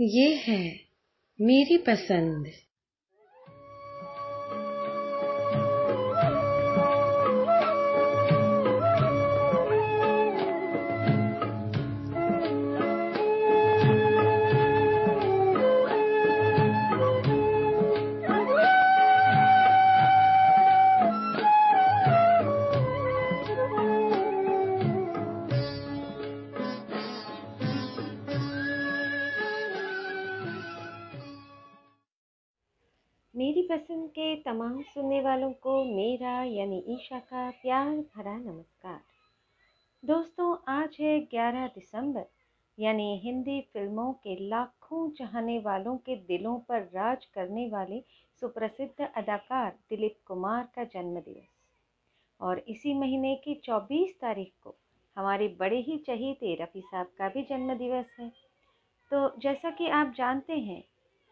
ये है मेरी पसंद। पसंद के तमाम सुनने वालों को मेरा यानी ईशा का प्यार भरा नमस्कार। दोस्तों, आज है 11 दिसंबर, यानी हिंदी फ़िल्मों के लाखों चाहने वालों के दिलों पर राज करने वाले सुप्रसिद्ध अदाकार दिलीप कुमार का जन्मदिवस। और इसी महीने की 24 तारीख को हमारे बड़े ही चहीते रफ़ी साहब का भी जन्मदिवस है। तो जैसा कि आप जानते हैं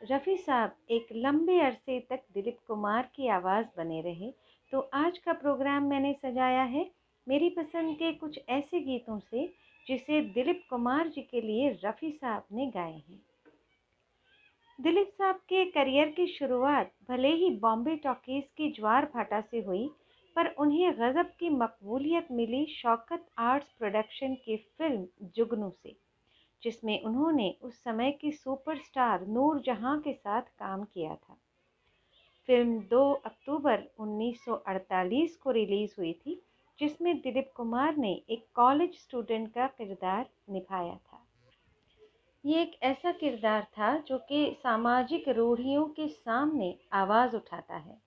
रफ़ी साहब, एक लंबे अरसे तक दिलीप कुमार की आवाज़ बने रहे तो आज का प्रोग्राम मैंने सजाया है। मेरी पसंद के कुछ ऐसे गीतों से, जिसे दिलीप कुमार जी के लिए रफ़ी साहब ने गाए हैं। दिलीप साहब के करियर की शुरुआत भले ही बॉम्बे टॉकीज़ की ज्वार भाटा से हुई, पर उन्हें गज़ब की मकबूलियत मिली शौकत आर्ट्स प्रोडक्शन की फ़िल्म जुगनू से। जिसमें उन्होंने उस समय की सुपरस्टार नूर जहाँ के साथ काम किया था। फ़िल्म 2 अक्टूबर 1948 को रिलीज़ हुई थी, जिसमें दिलीप कुमार ने एक कॉलेज स्टूडेंट का किरदार निभाया था। ये एक ऐसा किरदार था जो कि सामाजिक रूढ़ियों के सामने आवाज़ उठाता है।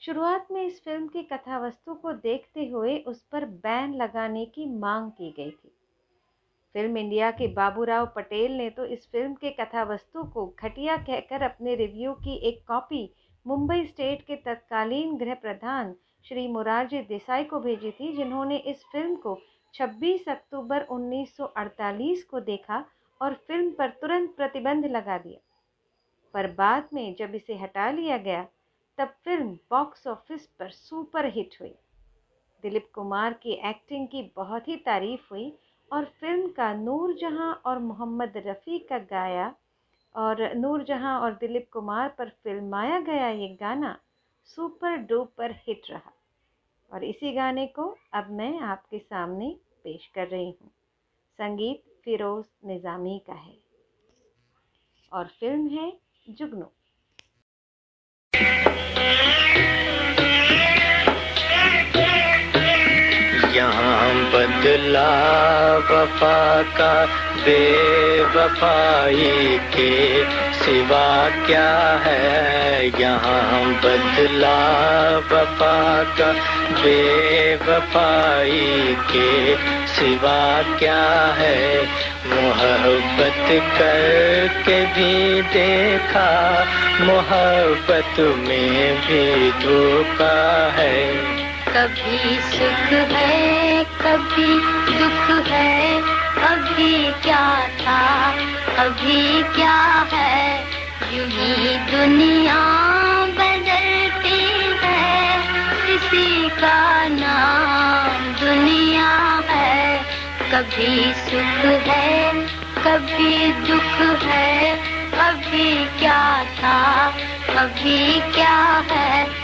शुरुआत में इस फ़िल्म की कथावस्तु को देखते हुए उस पर बैन लगाने की मांग की गई थी। फ़िल्म इंडिया के बाबूराव पटेल ने तो इस फ़िल्म के कथावस्तु को घटिया कहकर अपने रिव्यू की एक कॉपी मुंबई स्टेट के तत्कालीन गृह प्रधान श्री मुरारजी देसाई को भेजी थी जिन्होंने इस फ़िल्म को 26 अक्टूबर 1948 को देखा और फ़िल्म पर तुरंत प्रतिबंध लगा दिया। पर बाद में जब इसे हटा लिया गया तब film box office super super hit हुई। दिलीप कुमार की एक्टिंग की बहुत ही तारीफ़ हुई और फ़िल्म का नूर जहाँ और मोहम्मद रफ़ी का गाया और नूर जहाँ और दिलीप कुमार पर फिल्माया गया ये गाना सुपर डुपर हिट रहा। और इसी गाने को अब मैं आपके सामने पेश कर रही हूँ। संगीत फिरोज निज़ामी का है और फ़िल्म है जुगनू। यहाँ बदला वफा का बेवफाई के सिवा क्या है? यहाँ बदला वफा का बेवफाई के सिवा क्या है? मोहब्बत करके भी देखा, मोहब्बत में भी धोखा है। कभी सुख है, कभी दुख है अभी क्या था अभी क्या है। यूँ ही दुनिया बदलती है, किसी का नाम दुनिया है। कभी सुख है, कभी दुख है अभी क्या था अभी क्या है।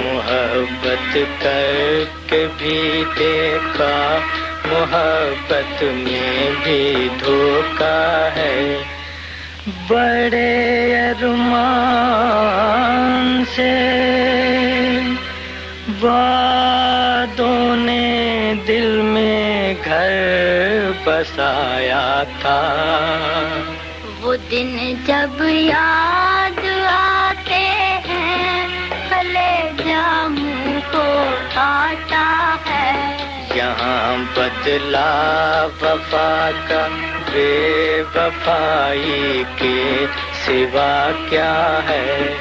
मोहब्बत करके भी देखा, मोहब्बत में भी धोखा है। बड़े अरमान से वादों ने दिल में घर बसाया था। वो दिन जब याद बदला वफा का बेवफाई के सिवा क्या है?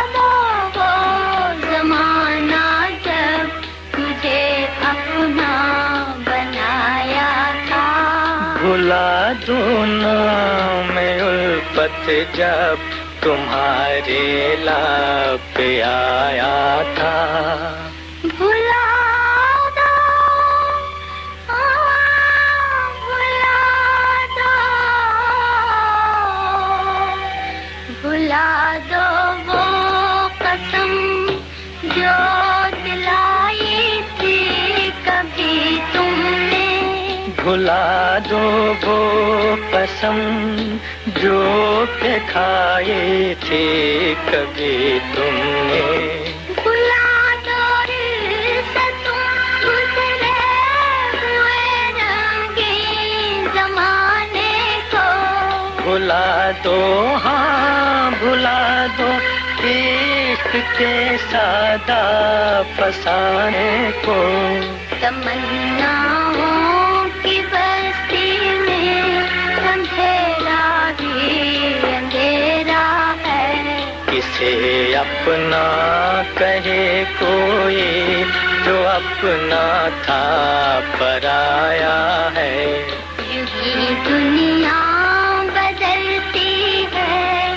दो वो जमाना जब तुझे अपना बनाया था। भुला दो ना मैं उल्फत जब तुम्हारे लाप आया था। वो कसम जो के खाए थे कभी तुमने। भुला दो हाँ भुला दो इश्क के सादा फसाने को। तमन्नाओं की बस्ती किसे अपना, कहे कोई जो अपना था पराया है। दुनिया बदलती है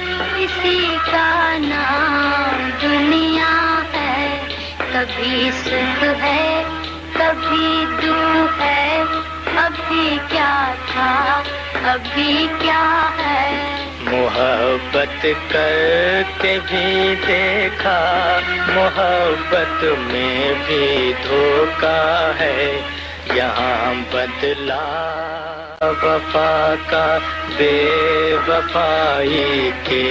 का नाम दुनिया है। कभी है, कभी दुख है, अभी क्या था, अभी क्या है? मोहब्बत करके भी देखा, मोहब्बत में भी धोखा है। यहाँ बदला वफा का बेवफाई के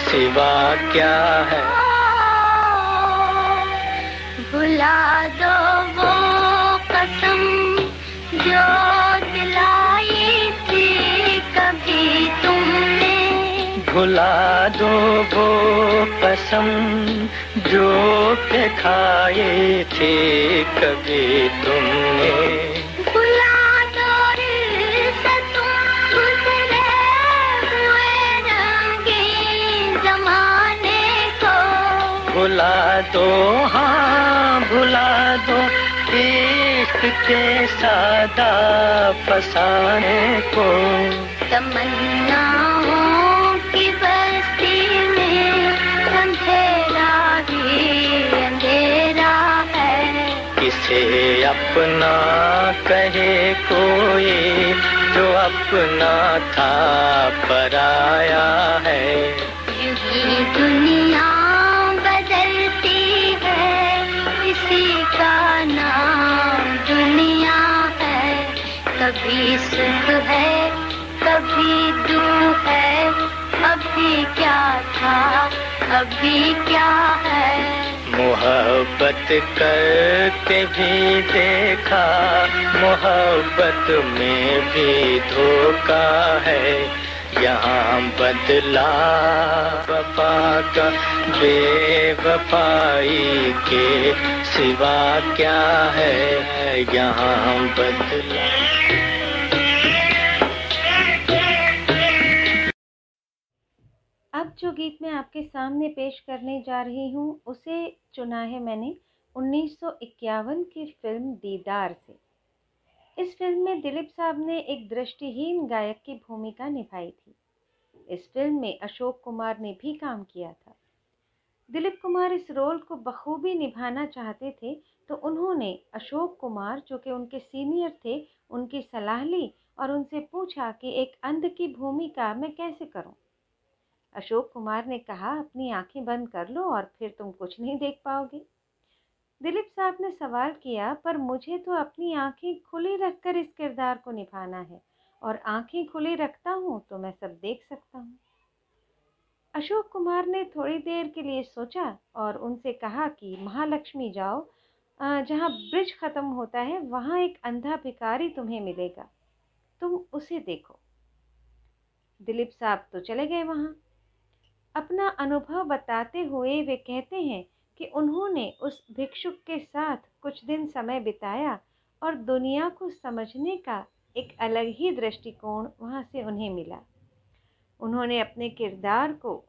सिवा क्या है? भुला दो वो भुला दो वो कसम जो के खाए थे कभी तुमने। भुला दो हाँ भुला दो इश्क के सादा फसाने को। तमन्नाओं की किसे अपना कहे कोई, जो अपना था पराया है। यूँ दुनिया बदलती है, इसी का नाम दुनिया है। कभी सुख है, कभी दुख है, अभी क्या था, अभी क्या है? मोहब्बत करके भी देखा, मोहब्बत में भी धोखा है। यहाँ बदला वफा का, बेवफाई के सिवा क्या है? यहाँ बदला गीत मैं आपके सामने पेश करने जा रही हूँ। उसे चुना है मैंने 1951 की फ़िल्म दीदार से। इस फ़िल्म में दिलीप साहब ने एक दृष्टिहीन गायक की भूमिका निभाई थी। इस फ़िल्म में अशोक कुमार ने भी काम किया था। दिलीप कुमार इस रोल को बखूबी निभाना चाहते थे तो उन्होंने अशोक कुमार, जो कि उनके सीनियर थे, उनकी सलाह ली और उनसे पूछा कि एक अंध की भूमिका मैं कैसे करूँ? अशोक कुमार ने कहा, अपनी आँखें बंद कर लो और फिर तुम कुछ नहीं देख पाओगे। दिलीप साहब ने सवाल किया, पर मुझे तो अपनी आँखें खुली रखकर इस किरदार को निभाना है और आँखें खुली रखता हूँ तो मैं सब देख सकता हूँ। अशोक कुमार ने थोड़ी देर के लिए सोचा और उनसे कहा कि, महालक्ष्मी जाओ जहाँ ब्रिज ख़त्म होता है, वहाँ एक अंधा भिकारी तुम्हें मिलेगा। तुम उसे देखो। दिलीप साहब तो चले गए वहाँ। अपना अनुभव बताते हुए वे कहते हैं कि उन्होंने उस भिक्षुक के साथ कुछ दिन समय बिताया और दुनिया को समझने का एक अलग ही दृष्टिकोण वहाँ से उन्हें मिला। उन्होंने अपने किरदार को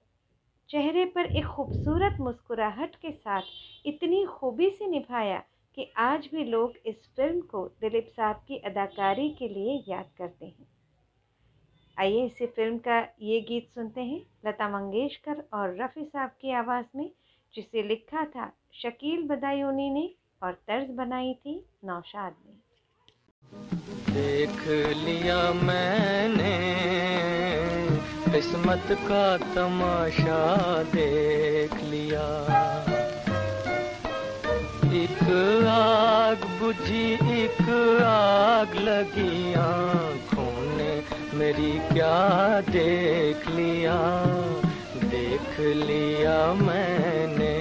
चेहरे पर एक खूबसूरत मुस्कुराहट के साथ इतनी खूबी से निभाया कि आज भी लोग इस फ़िल्म को दिलीप साहब की अदाकारी के लिए याद करते हैं। आइए इसी फ़िल्म का ये गीत सुनते हैं। लता मंगेशकर और रफ़ी साहब की आवाज़ में, जिसे लिखा था शकील बदायूनी ने और तर्ज बनाई थी नौशाद ने। देख लिया मैंने, किस्मत का तमाशा देख लिया। एक आग बुझी, एक आग लगी आँखों मेरी क्या देख लिया? देख लिया मैंने।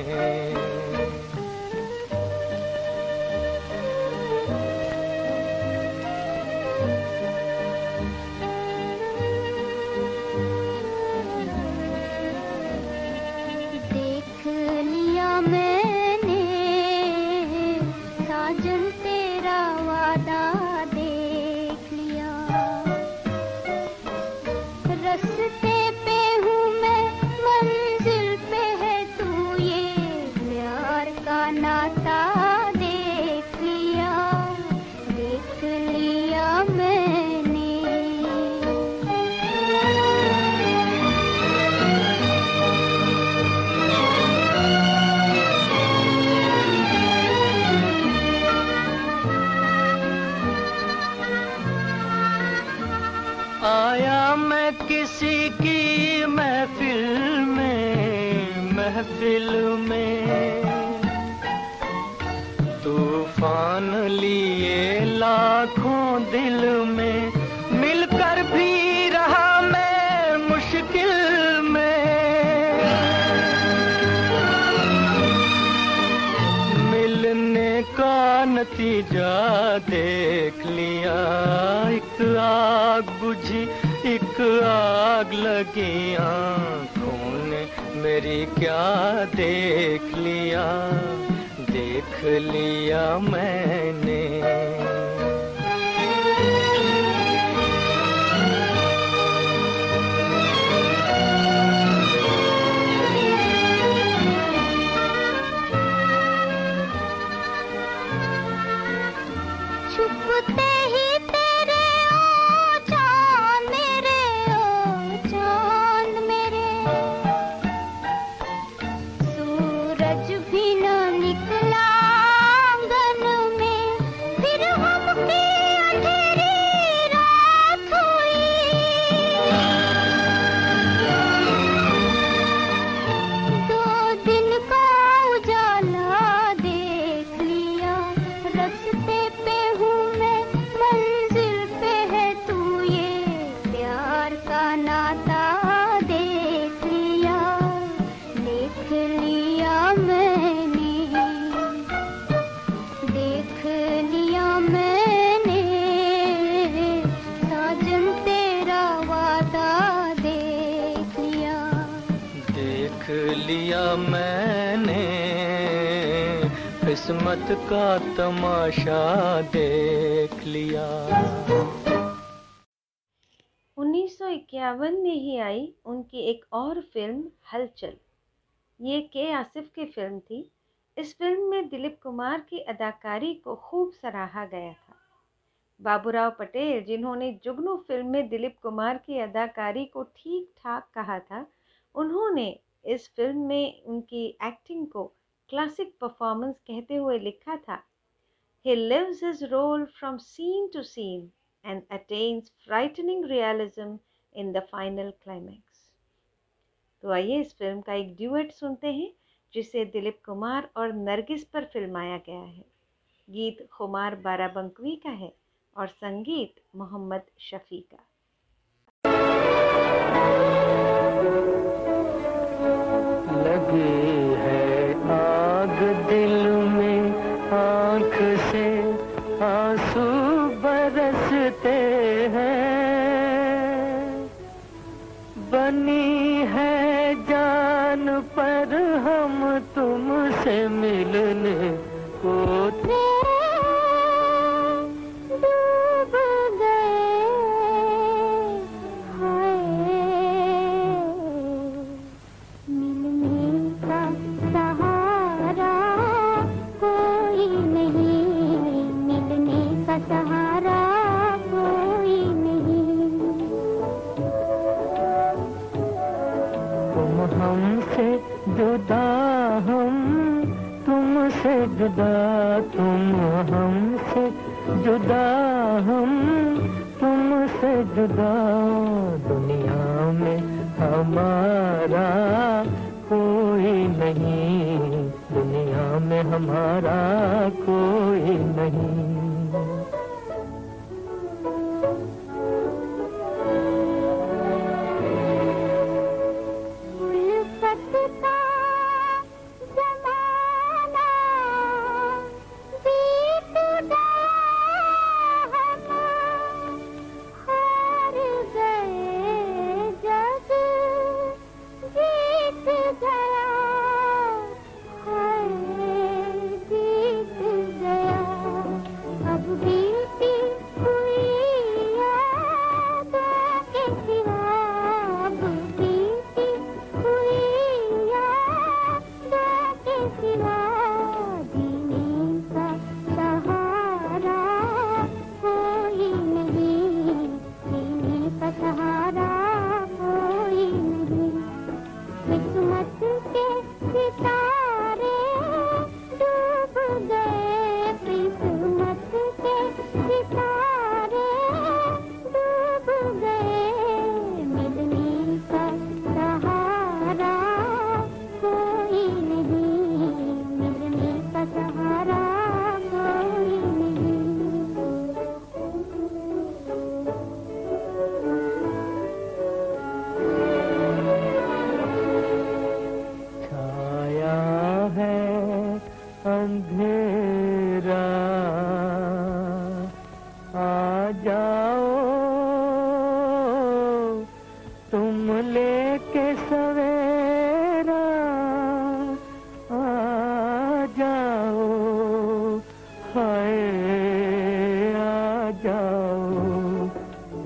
मिलकर भी रहा मैं मुश्किल में। मिलने का नतीजा देख लिया, एक आग बुझी, एक आग लगी आँखों ने मेरी क्या देख लिया देख लिया मैंने। फ़िल्म हलचल। ये के आसिफ की फ़िल्म थी। इस फ़िल्म में दिलीप कुमार की अदाकारी को खूब सराहा गया था। बाबूराव पटेल, जिन्होंने जुगनू फ़िल्म में दिलीप कुमार की अदाकारी को ठीक ठाक कहा था, उन्होंने इस फ़िल्म में उनकी एक्टिंग को क्लासिक परफॉर्मेंस कहते हुए लिखा था, He lives his role from scene to scene and attains frightening realism in the final climax. तो आइए इस फ़िल्म का एक ड्यूएट सुनते हैं, जिसे दिलीप कुमार और नरगिस पर फिल्माया गया है। गीत खुमार बाराबंकवी का है और संगीत मोहम्मद शफी का। जुदा हम, तुमसे जुदा तुम हमसे जुदा हम, तुमसे जुदा दुनिया में हमारा कोई नहीं, दुनिया में हमारा कोई नहीं।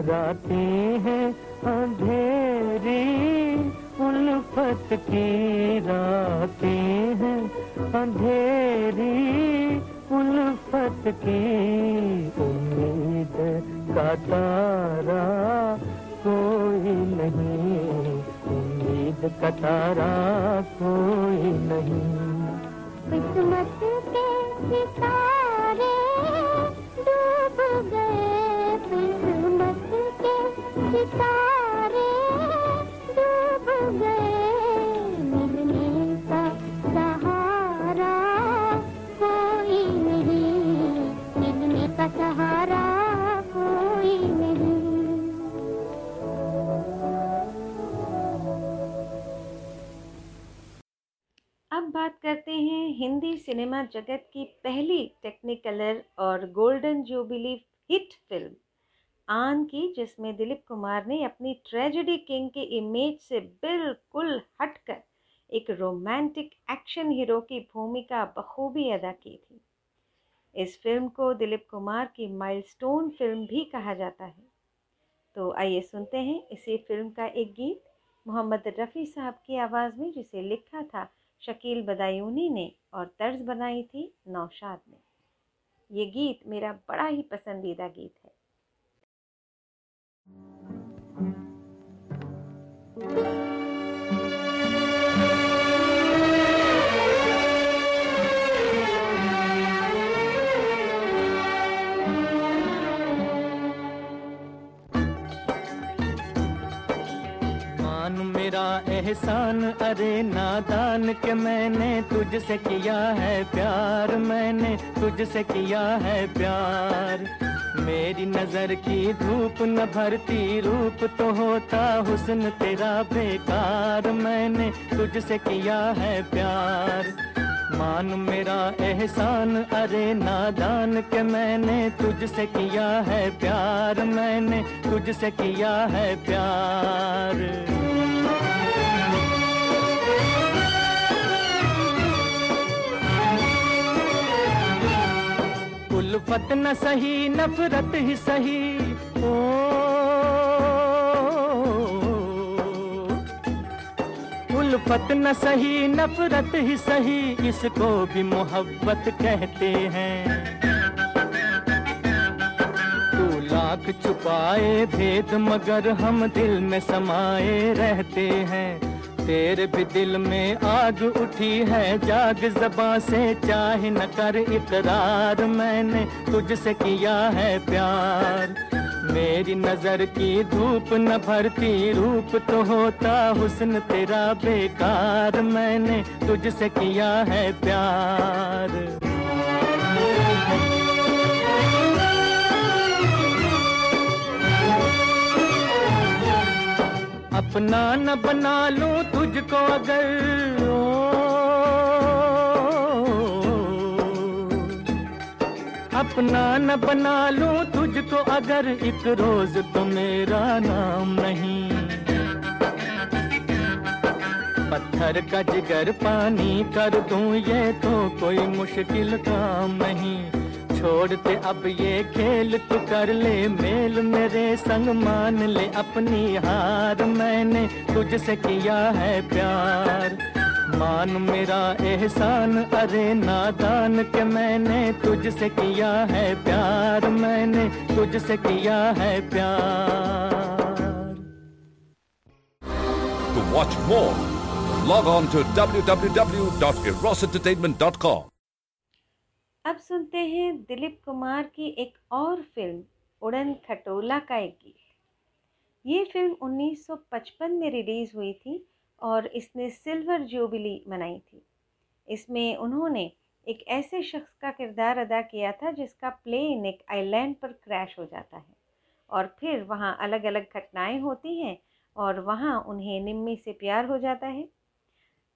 रातें हैं अंधेरी उल्फत की रातें हैं। अंधेरी उल्फत की उम्मीद का तारा कोई नहीं। उम्मीद का तारा कोई नहीं। किस्मत के सितारे डूब गए। बात करते हैं हिंदी सिनेमा जगत की पहली टेक्निकलर और गोल्डन जुबिली हिट फ़िल्म आन की, जिसमें दिलीप कुमार ने अपनी ट्रेजेडी किंग के इमेज से बिल्कुल हटकर एक रोमांटिक एक्शन हीरो की भूमिका बखूबी अदा की थी। इस फ़िल्म को दिलीप कुमार की माइलस्टोन फ़िल्म भी कहा जाता है। तो आइए सुनते हैं इसी फ़िल्म का एक गीत। मोहम्मद रफ़ी साहब की आवाज़ में, जिसे लिखा था शकील बदायूनी ने और तर्ज बनाई थी नौशाद ने। ये गीत मेरा बड़ा ही पसंदीदा गीत है। एहसान अरे नादान के मैंने तुझसे किया है प्यार मैंने तुझसे किया है प्यार। मेरी नज़र की धूप न भरती, रूप तो होता हुस्न तेरा बेकार। मैंने तुझसे किया है प्यार। मान मेरा एहसान, अरे नादान के मैंने तुझसे किया है प्यार। मैंने तुझसे किया है प्यार। उल्फत न सही, नफरत ही सही। ओ उल्फत न सही, नफरत ही सही, इसको भी मोहब्बत कहते हैं। तू लाख छुपाए भेद मगर हम दिल में समाए रहते हैं। तेरे भी दिल में आग उठी है, जाग जबा से चाह न कर इकरार। मैंने तुझसे किया है प्यार। मेरी नज़र की धूप न भरती, रूप तो होता हुस्न तेरा बेकार। मैंने तुझसे किया है प्यार। अपना न बना लूँ तुझको अगर। ओ, अपना न बना लूँ तुझको अगर एक रोज तो मेरा नाम नहीं। पत्थर का जिगर पानी कर दूँ ये तो कोई मुश्किल काम नहीं। छोड़ते अब ये खेल तू कर ले मेल मेरे संग मान ले अपनी हार मैंने तुझसे किया है प्यार मान मेरा एहसान अरे नादान के मैंने तुझसे किया है प्यार मैंने तुझसे किया है प्यार To watch more, log on to www.erosentertainment.com. अब सुनते हैं दिलीप कुमार की एक और फ़िल्म, उड़न खटोला का एक गीत। ये फ़िल्म 1955 में रिलीज़ हुई थी और इसने सिल्वर जुबली मनाई थी। इसमें उन्होंने एक ऐसे शख्स का किरदार अदा किया था जिसका प्लेन एक आइलैंड पर क्रैश हो जाता है और फिर वहाँ अलग अलग घटनाएँ होती हैं और वहाँ उन्हें निम्मी से प्यार हो जाता है।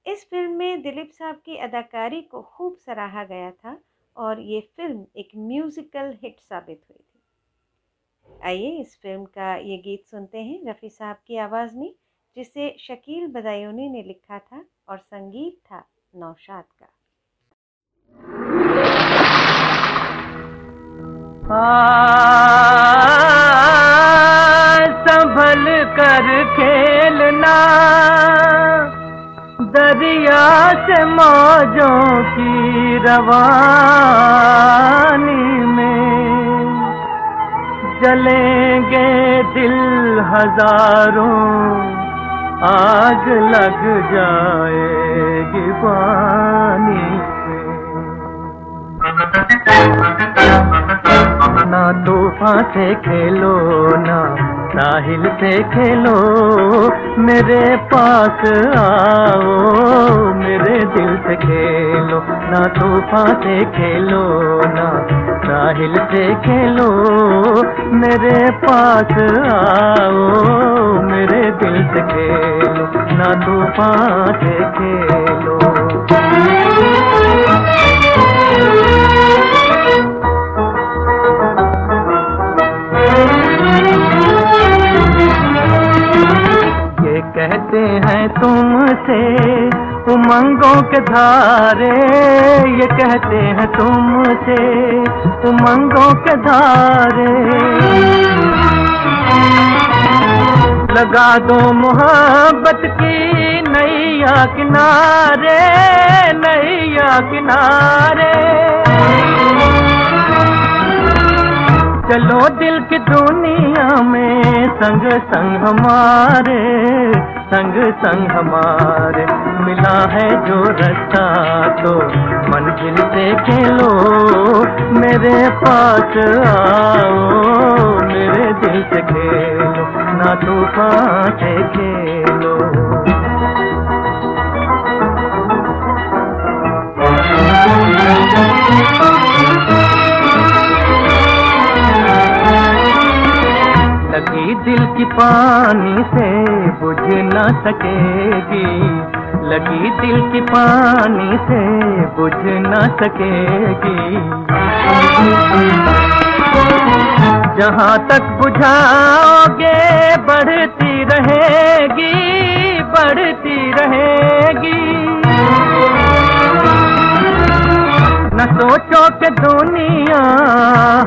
इस फ़िल्म में दिलीप साहब की अदाकारी को खूब सराहा गया था और ये फ़िल्म एक म्यूज़िकल हिट साबित हुई थी। आइए इस फ़िल्म का ये गीत सुनते हैं रफ़ी साहब की आवाज़ में, जिसे शकील बदायूनी ने लिखा था और संगीत था नौशाद का। संभल कर खेलना। दरिया से मौजों की रवानी में जलेंगे दिल हज़ारों आग लग जाएगी पानी ना, तूफ़ान से खेलो ना, साहिल से खेलो। मेरे पास आओ, मेरे दिल से खेलो। ना, तूफ़ान से खेलो ना, साहिल से खेलो। मेरे पास आओ, मेरे दिल से खेलो। ना, तूफ़ान से खेलो। कहते हैं तुमसे उमंगों के धारे। ये कहते हैं तुमसे उमंगों के धारे। लगा दो मोहब्बत की नैया किनारे नैया किनारे। चलो दिल की दुनिया में संग संग हमारे। संग संग हमारे मिला है जो रास्ता तो मंजिल से खेलो, मेरे पास आओ, मेरे दिल से खेलो, ना तूफ़ान से खेलो। लगी दिल की पानी से बुझ न सकेगी। लगी दिल की पानी से बुझ न सकेगी। जहाँ तक बुझाओगे, बढ़ती रहेगी बढ़ती रहेगी। न सोचो कि दुनिया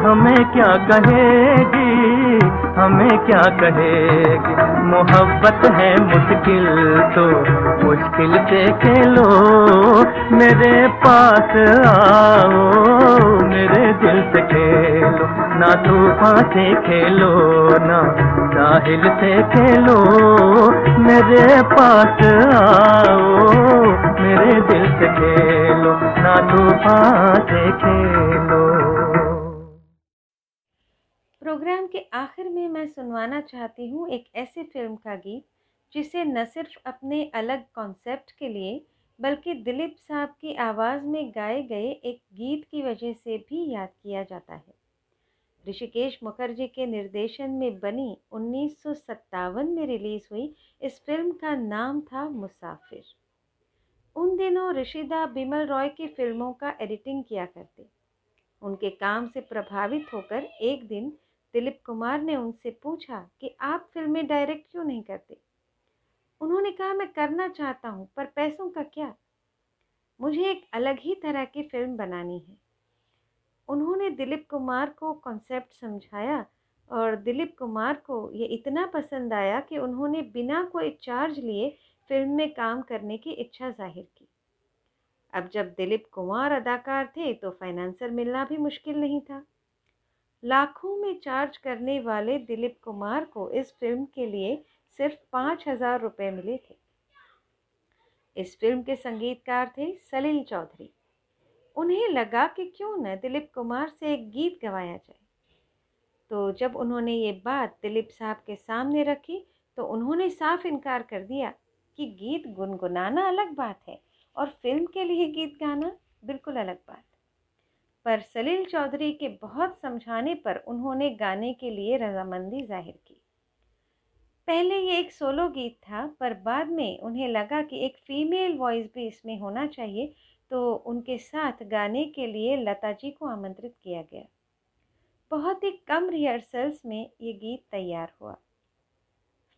हमें क्या कहेगी। हमें क्या कहेगी? मोहब्बत है मुश्किल तो मुश्किल से खेलो मेरे पास आओ, मेरे दिल से खेलो। ना तूफ़ान से खेलो ना साहिल से खेलो मेरे पास आओ, मेरे दिल से खेलो। ना तूफ़ान से खेलो प्रोग्राम के आखिर में मैं सुनवाना चाहती हूँ एक ऐसे फ़िल्म का गीत, जिसे न सिर्फ़ अपने अलग कॉन्सेप्ट के लिए, बल्कि दिलीप साहब की आवाज़ में गाए गए एक गीत की वजह से भी याद किया जाता है। ऋषिकेश मुखर्जी के निर्देशन में बनी उन्नीस सौ सत्तावन में रिलीज़ हुई इस फ़िल्म का नाम था मुसाफिर। उन दिनों ऋषिदा बिमल रॉय की फ़िल्मों का एडिटिंग किया करते। उनके काम से प्रभावित होकर एक दिन दिलीप कुमार ने उनसे पूछा कि आप फ़िल्में डायरेक्ट क्यों नहीं करते? उन्होंने कहा, मैं करना चाहता हूँ, पर पैसों का क्या? मुझे एक अलग ही तरह की फ़िल्म बनानी है। उन्होंने दिलीप कुमार को कॉन्सेप्ट समझाया और दिलीप कुमार को ये इतना पसंद आया कि उन्होंने बिना कोई चार्ज लिए फ़िल्म में काम करने की इच्छा ज़ाहिर की। अब जब दिलीप कुमार अदाकार थे तो फाइनेंसर मिलना भी मुश्किल नहीं था। लाखों में चार्ज करने वाले दिलीप कुमार को इस फ़िल्म के लिए सिर्फ़ पाँच हज़ार रुपये मिले थे। इस फ़िल्म के संगीतकार थे सलील चौधरी। उन्हें लगा कि क्यों न दिलीप कुमार से एक गीत गवाया जाए। तो जब उन्होंने ये बात दिलीप साहब के सामने रखी तो उन्होंने साफ़ इनकार कर दिया कि गीत गुनगुनाना अलग बात है और फ़िल्म के लिए गीत गाना बिल्कुल अलग बात पर सलील चौधरी के बहुत समझाने पर उन्होंने गाने के लिए रजामंदी ज़ाहिर की। पहले ये एक सोलो गीत था, पर बाद में उन्हें लगा कि एक फ़ीमेल वॉइस भी इसमें होना चाहिए तो उनके साथ गाने के लिए लता जी को आमंत्रित किया गया। बहुत ही कम रिहर्सल्स में ये गीत तैयार हुआ।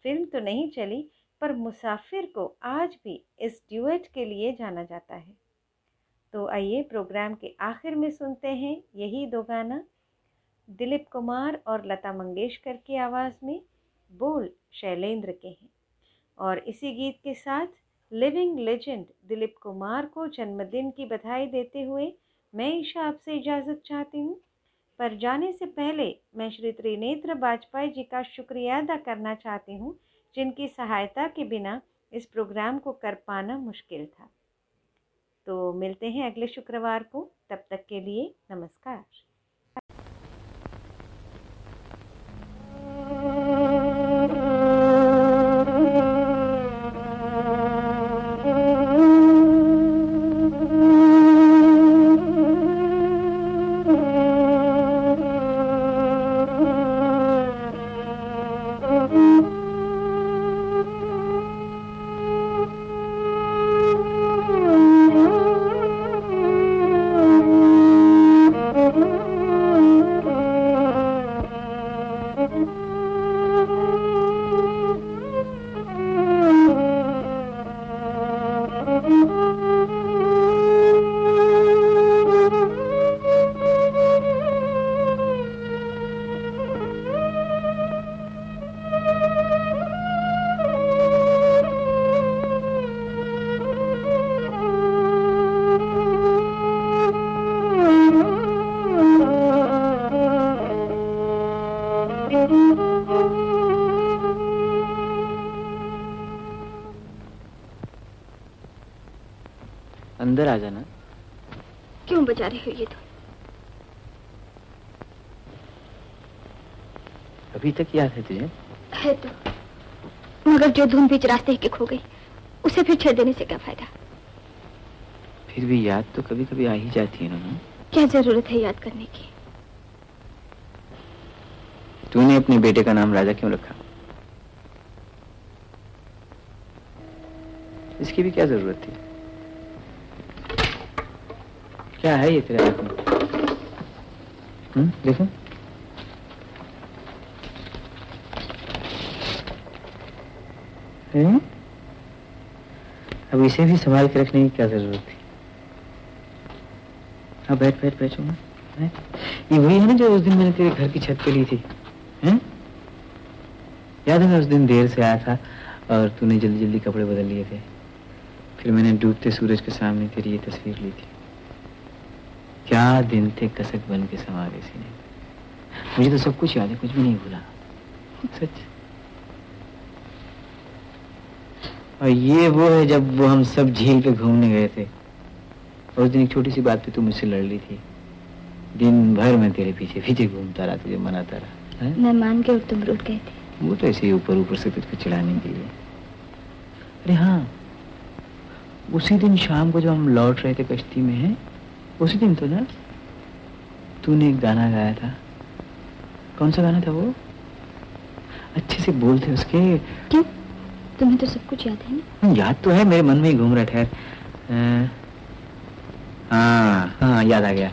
फ़िल्म तो नहीं चली, पर मुसाफिर को आज भी इस ड्यूएट के लिए जाना जाता है। तो आइए प्रोग्राम के आखिर में सुनते हैं यही दो गाना। दिलीप कुमार और लता मंगेशकर की आवाज़ में बोल शैलेंद्र के हैं। और इसी गीत के साथ लिविंग लेजेंड दिलीप कुमार को जन्मदिन की बधाई देते हुए मैं ईशा आपसे इजाज़त चाहती हूँ। पर जाने से पहले मैं श्री त्रिनेत्र वाजपेयी जी का शुक्रिया अदा करना चाहती हूँ, जिनकी सहायता के बिना इस प्रोग्राम को कर पाना मुश्किल था। तो मिलते हैं अगले शुक्रवार को तब तक के लिए नमस्कार। रहे हो ये तो अभी तक याद है तुझे? है तो। मगर जो धुन बीच रास्ते के खो गई उसे फिर छेड़ देने से क्या फ़ायदा? फिर भी याद तो कभी कभी आ ही जाती है ना? क्या ज़रूरत है याद करने की? तूने अपने बेटे का नाम राजा क्यों रखा? इसकी भी क्या ज़रूरत थी? क्या है ये तेरे हाथ में? हम्म देखो। अब इसे भी संभाल के रखने की क्या ज़रूरत थी? हाँ बैठ बैठ, बैठो ये वही है ना जो उस दिन मैंने तेरे घर की छत पे ली थी? हैं? याद है मैं उस दिन देर से आया था और तूने जल्दी जल्दी कपड़े बदल लिए थे। फिर मैंने डूबते सूरज के सामने तेरी ये तस्वीर ली थी। क्या दिन थे कसक बन के समा गए सीने। मुझे तो सब कुछ याद है कुछ भी नहीं भूला। सच। और ये वो है जब वो हम सब झील पे घूमने गए थे। उस दिन एक छोटी सी बात पे तू मुझसे लड़ ली थी। दिन भर मैं तेरे पीछे पीछे घूमता रहा तुझे मनाता रहा हैं? मैं मान के और तुम रूठ गए थे। वो तो ऐसे ही ऊपर ऊपर से तुझको चिढ़ाने के लिए। अरे हाँ उसी दिन शाम को जब हम लौट रहे थे कश्ती में हैं उसी दिन तो ना तूने एक गाना गाया था। कौन सा गाना था वो? अच्छे से बोल थे उसके। क्यों? तुम्हें तो सब कुछ याद है ना? याद तो है मेरे मन में ही घूम रहा ठहर। हाँ हाँ याद आ गया।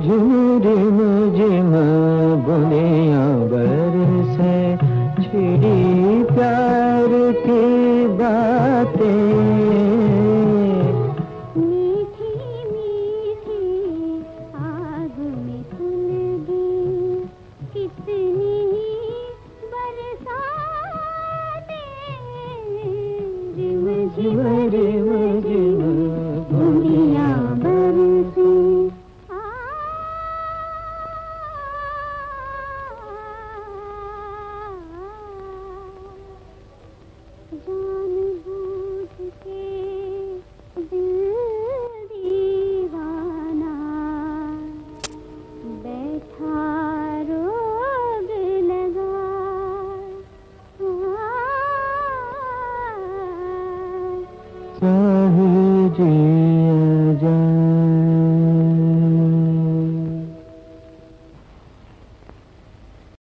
झिम